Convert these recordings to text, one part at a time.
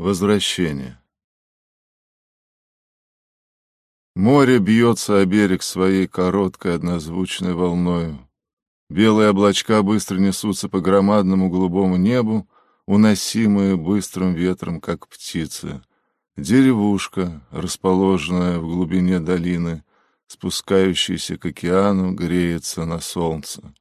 Возвращение. Море бьется о берег своей короткой однозвучной волною. Белые облачка быстро несутся по громадному голубому небу, уносимые быстрым ветром, как птицы. Деревушка, расположенная в глубине долины, спускающаяся к океану, греется на солнце.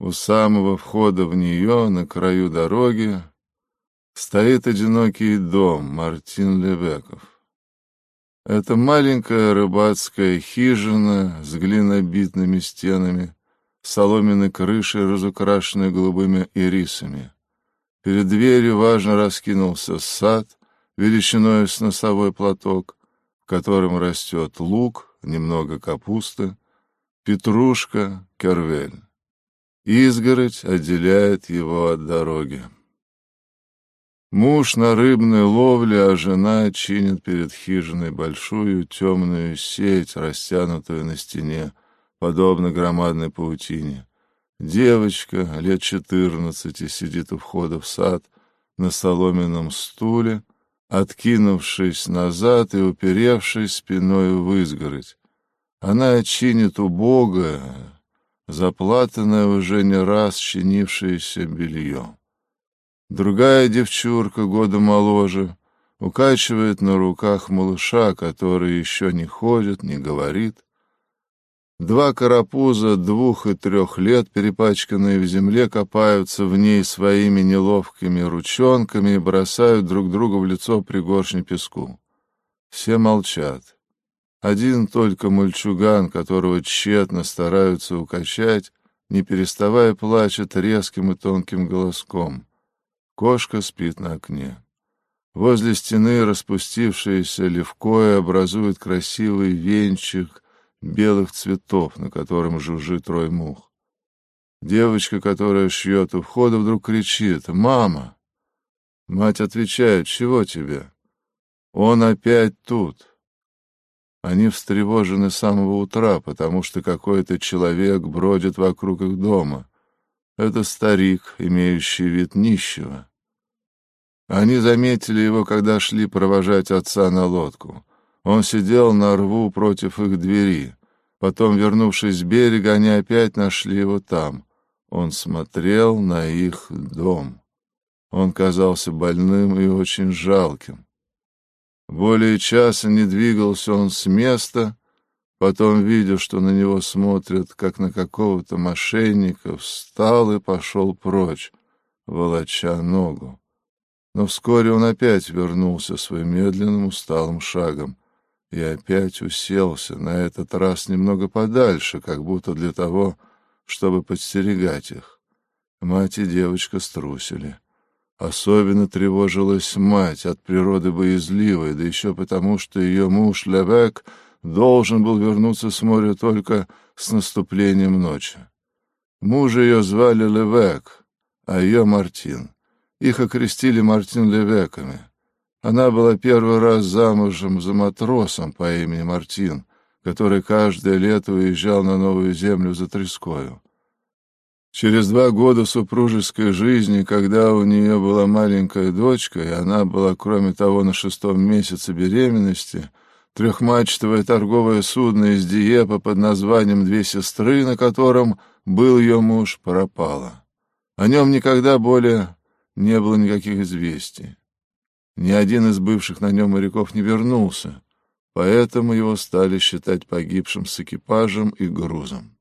У самого входа в нее, на краю дороги, стоит одинокий дом Мартин Левеков. Это маленькая рыбацкая хижина с глинобитными стенами, соломенной крышей, разукрашенной голубыми ирисами. Перед дверью важно раскинулся сад, величиной с носовой платок, в котором растет лук, немного капусты, петрушка, кервель. Изгородь отделяет его от дороги. Муж на рыбной ловле, а жена чинит перед хижиной большую темную сеть, растянутую на стене, подобно громадной паутине. Девочка лет четырнадцати сидит у входа в сад на соломенном стуле, откинувшись назад и уперевшись спиной в изгородь. Она чинит убогое, заплатанное уже не раз чинившееся белье. Другая девчурка, года моложе, укачивает на руках малыша, который еще не ходит, не говорит. Два карапуза двух и трех лет, перепачканные в земле, копаются в ней своими неловкими ручонками и бросают друг другу в лицо пригоршни песку. Все молчат. Один только мальчуган, которого тщетно стараются укачать, не переставая плачет резким и тонким голоском. Кошка спит на окне. Возле стены распустившееся левкое образует красивый венчик белых цветов, на котором жужжит рой мух. Девочка, которая шьет у входа, вдруг кричит «Мама!». Мать отвечает «Чего тебе?» «Он опять тут». Они встревожены с самого утра, потому что какой-то человек бродит вокруг их дома. Это старик, имеющий вид нищего. Они заметили его, когда шли провожать отца на лодку. Он сидел на рву против их двери. Потом, вернувшись с берега, они опять нашли его там. Он смотрел на их дом. Он казался больным и очень жалким. Более часа не двигался он с места, потом, видя, что на него смотрят, как на какого-то мошенника, встал и пошел прочь, волоча ногу. Но вскоре он опять вернулся своим медленным усталым шагом и опять уселся, на этот раз немного подальше, как будто для того, чтобы подстерегать их. Мать и девочка струсили. Особенно тревожилась мать, от природы боязливой, да еще потому, что ее муж Левек должен был вернуться с моря только с наступлением ночи. Мужа ее звали Левек, а ее Мартин. Их окрестили Мартин Левеками. Она была первый раз замужем за матросом по имени Мартин, который каждое лето уезжал на новую землю за трескою. Через два года супружеской жизни, когда у нее была маленькая дочка, и она была, кроме того, на шестом месяце беременности, трехмачтовое торговое судно из Диепа под названием «Две сестры», на котором был ее муж, пропало. О нем никогда более не было никаких известий. Ни один из бывших на нем моряков не вернулся, поэтому его стали считать погибшим с экипажем и грузом.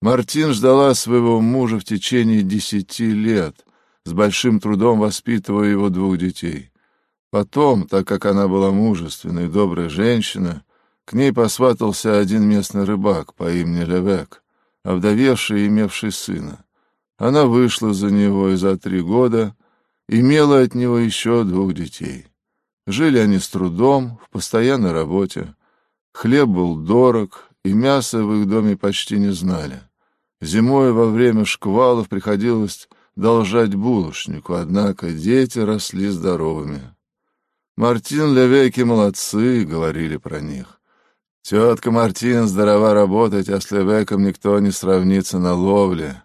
Мартин ждала своего мужа в течение десяти лет, с большим трудом воспитывая его двух детей. Потом, так как она была мужественной и добрая женщина, к ней посватался один местный рыбак по имени Левек, овдовевший и имевший сына. Она вышла за него и за три года имела от него еще двух детей. Жили они с трудом, в постоянной работе. Хлеб был дорог, и мяса в их доме почти не знали. Зимой во время шквалов приходилось должать булочнику, однако дети росли здоровыми. «Мартин Левейки молодцы», — говорили про них. «Тетка Мартин здорова работать, а с Левеком никто не сравнится на ловле.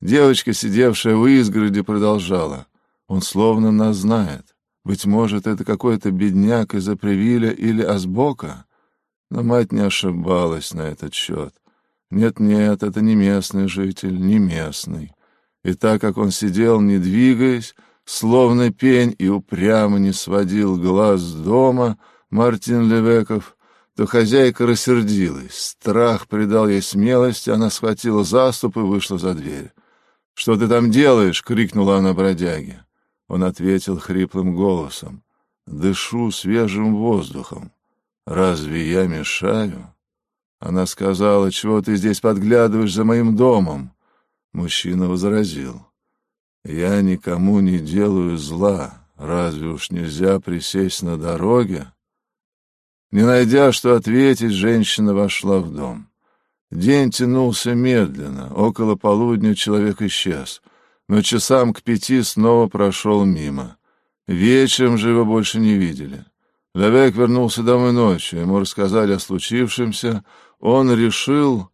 Девочка, сидевшая в изгороде, продолжала. Он словно нас знает. Быть может, это какой-то бедняк из Апревиля или Асбока? Но мать не ошибалась на этот счет. Нет-нет, это не местный житель, не местный. И так как он сидел, не двигаясь, словно пень, и упрямо не сводил глаз дома, Мартин Левеков, то хозяйка рассердилась. Страх придал ей смелости, она схватила заступ и вышла за дверь. «Что ты там делаешь?» — крикнула она бродяге. Он ответил хриплым голосом. «Дышу свежим воздухом. Разве я мешаю?» Она сказала, «Чего ты здесь подглядываешь за моим домом?» Мужчина возразил, «Я никому не делаю зла. Разве уж нельзя присесть на дороге?» Не найдя, что ответить, женщина вошла в дом. День тянулся медленно. Около полудня человек исчез. Но часам к пяти снова прошел мимо. Вечером же его больше не видели. Левек вернулся домой ночью. Ему рассказали о случившемся. Он решил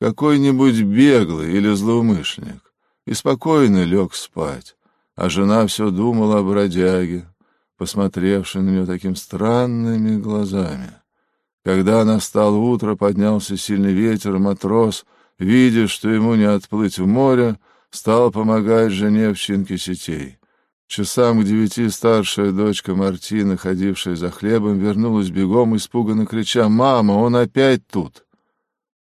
какой-нибудь беглый или злоумышленник. И спокойно лег спать. А жена все думала о бродяге, посмотревшей на нее такими странными глазами. Когда настало утро, поднялся сильный ветер, матрос, видя, что ему не отплыть в море, стал помогать жене в чинке сетей. Часам к девяти старшая дочка Мартина, ходившая за хлебом, вернулась бегом, испуганно крича «Мама, он опять тут!»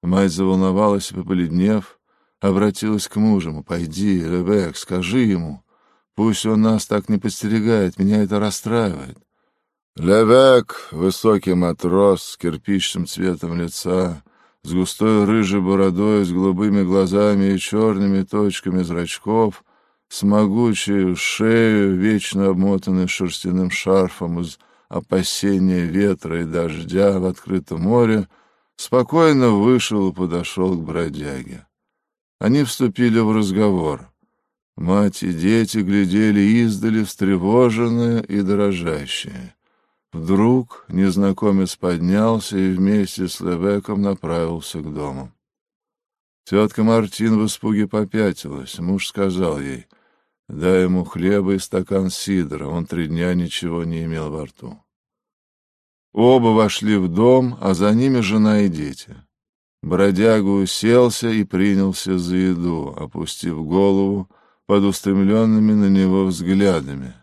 Мать заволновалась и, побледнев, обратилась к мужу. «Пойди, Ребек, скажи ему. Пусть он нас так не подстерегает, меня это расстраивает. Левек, высокий матрос с кирпичным цветом лица, с густой рыжей бородой, с голубыми глазами и черными точками зрачков, с могучей шеей, вечно обмотанной шерстяным шарфом из опасения ветра и дождя в открытом море, спокойно вышел и подошел к бродяге. Они вступили в разговор. Мать и дети глядели издали, встревоженные и дрожащие. Вдруг незнакомец поднялся и вместе с Левеком направился к дому. Тетка Мартин в испуге попятилась. Муж сказал ей, дай ему хлеба и стакан сидра, он три дня ничего не имел во рту. Оба вошли в дом, а за ними жена и дети. Бродяга уселся и принялся за еду, опустив голову под устремленными на него взглядами.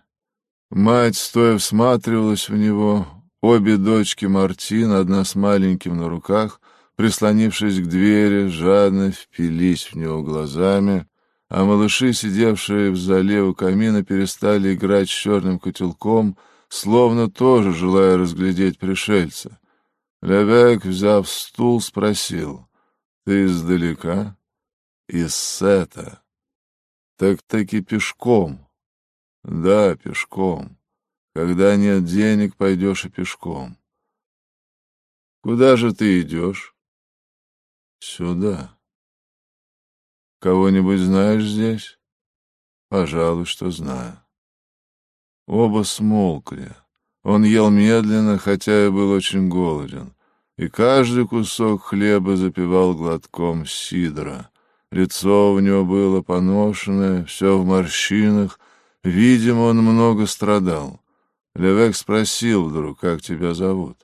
Мать, стоя, всматривалась в него. Обе дочки Мартин, одна с маленьким на руках, прислонившись к двери, жадно впились в него глазами, а малыши, сидевшие в зале у камина, перестали играть с черным котелком, словно тоже желая разглядеть пришельца. Левек, взяв стул, спросил, «Ты издалека?» «Из Сета». «Так-таки пешком», да, пешком. Когда нет денег, пойдешь и пешком. Куда же ты идешь? Сюда. Кого-нибудь знаешь здесь? Пожалуй, что знаю. Оба смолкли. Он ел медленно, хотя и был очень голоден, и каждый кусок хлеба запивал глотком сидра. Лицо у него было поношенное, все в морщинах, Видимо, он много страдал. Левек спросил вдруг, как тебя зовут.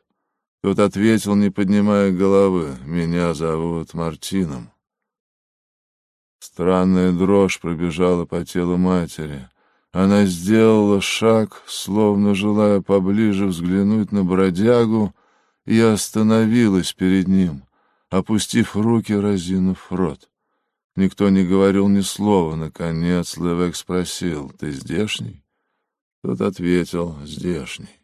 Тот ответил, не поднимая головы, меня зовут Мартином. Странная дрожь пробежала по телу матери. Она сделала шаг, словно желая поближе взглянуть на бродягу, и остановилась перед ним, опустив руки, разинув рот. Никто не говорил ни слова. Наконец Левек спросил, «Ты здешний?» Тот ответил, «Здешний».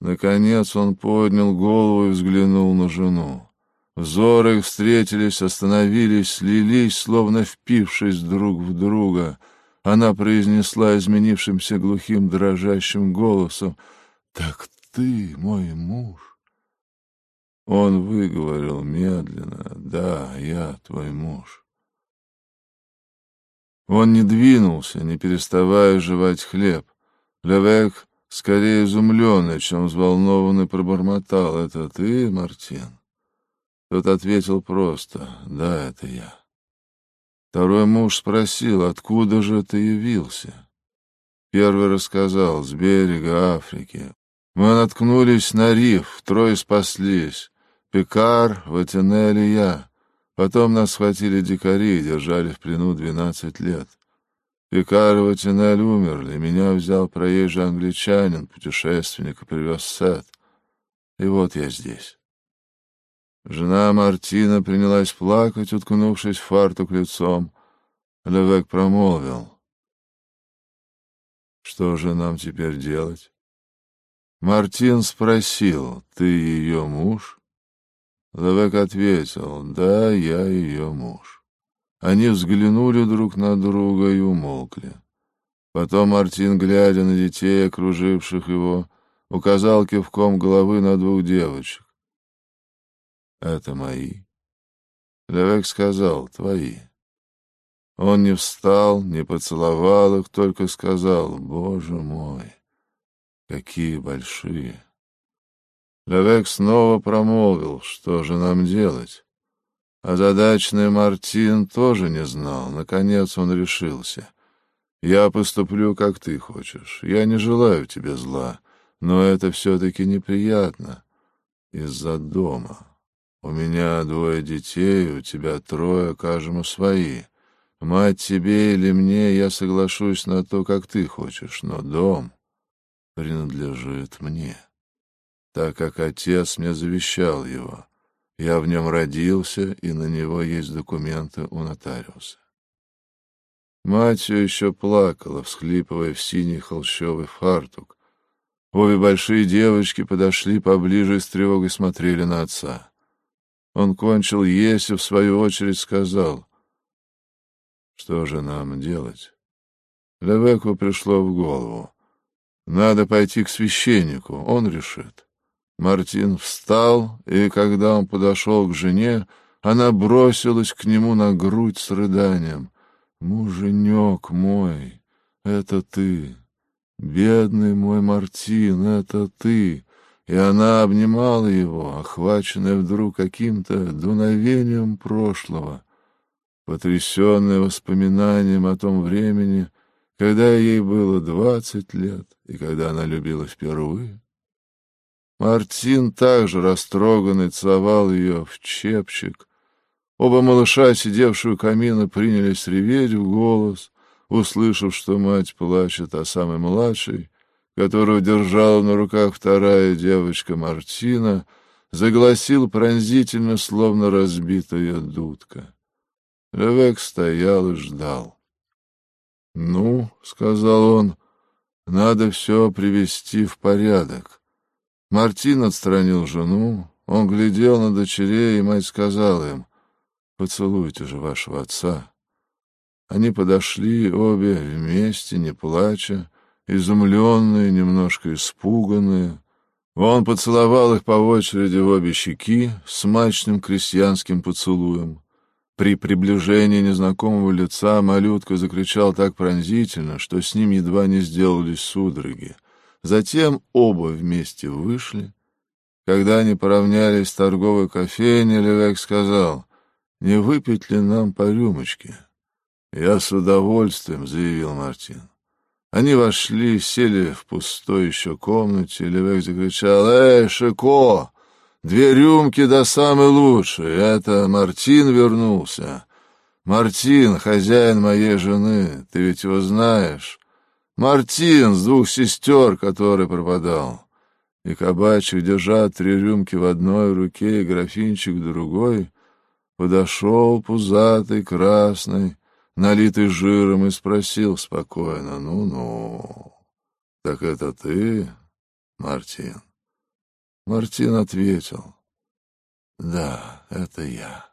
Наконец он поднял голову и взглянул на жену. Взоры их встретились, остановились, слились, словно впившись друг в друга. Она произнесла изменившимся глухим дрожащим голосом, «Так ты мой муж?» Он выговорил медленно, «Да, я твой муж». Он не двинулся, не переставая жевать хлеб. Левек, скорее изумленный, чем взволнованный, пробормотал. «Это ты, Мартин?» Тот ответил просто. «Да, это я». Второй муж спросил, откуда же ты явился? Первый рассказал, с берега Африки. Мы наткнулись на риф, трое спаслись. Пекар, Ватинель и я. Потом нас схватили дикари и держали в плену двенадцать лет. Пикар и Ватинель умерли, меня взял проезжий англичанин, путешественник, и привез Сет. И вот я здесь. Жена Мартина принялась плакать, уткнувшись фартук лицом. Левек промолвил. Что же нам теперь делать? Мартин спросил, ты ее муж? Левек ответил, да, я ее муж. Они взглянули друг на друга и умолкли. Потом Мартин, глядя на детей, окруживших его, указал кивком головы на двух девочек. «Это мои». Левек сказал, «Твои». Он не встал, не поцеловал их, только сказал, «Боже мой, какие большие!» Левек снова промолвил, что же нам делать. Озадаченный Мартин тоже не знал. Наконец он решился. «Я поступлю, как ты хочешь. Я не желаю тебе зла, но это все-таки неприятно. Из-за дома. У меня двое детей, у тебя трое, кажем, свои. Мать тебе или мне, я соглашусь на то, как ты хочешь, но дом принадлежит мне» так как отец мне завещал его. Я в нем родился, и на него есть документы у нотариуса. Мать все еще плакала, всхлипывая в синий холщовый фартук. Обе большие девочки подошли поближе и с тревогой смотрели на отца. Он кончил есть и, в свою очередь, сказал, «Что же нам делать?» Левеку пришло в голову. «Надо пойти к священнику, он решит». Мартин встал, и когда он подошел к жене, она бросилась к нему на грудь с рыданием. «Муженек мой, это ты! Бедный мой Мартин, это ты!» И она обнимала его, охваченная вдруг каким-то дуновением прошлого, потрясенная воспоминанием о том времени, когда ей было двадцать лет и когда она любила впервые. Мартин также растроганный целовал ее в чепчик. Оба малыша, сидевшие у камина, принялись реветь в голос, услышав, что мать плачет, а самый младший, которого держала на руках вторая девочка Мартина, загласил пронзительно, словно разбитая дудка. Левек стоял и ждал. — Ну, — сказал он, — надо все привести в порядок. Мартин отстранил жену, он глядел на дочерей, и мать сказала им, «Поцелуйте же вашего отца». Они подошли обе вместе, не плача, изумленные, немножко испуганные. Он поцеловал их по очереди в обе щеки смачным крестьянским поцелуем. При приближении незнакомого лица малютка закричал так пронзительно, что с ним едва не сделались судороги. Затем оба вместе вышли. Когда они поравнялись с торговой кофейней, Левек сказал, «Не выпить ли нам по рюмочке?» «Я с удовольствием», — заявил Мартин. Они вошли, сели в пустой еще комнате, Левек закричал, «Эй, Шико, две рюмки да самый лучший, это Мартин вернулся». «Мартин, хозяин моей жены, ты ведь его знаешь. Мартин с двух сестер, который пропадал. И кабачик, держа три рюмки в одной руке и графинчик в другой, подошел пузатый, красный, налитый жиром, и спросил спокойно, «Ну-ну, так это ты, Мартин?» Мартин ответил, «Да, это я».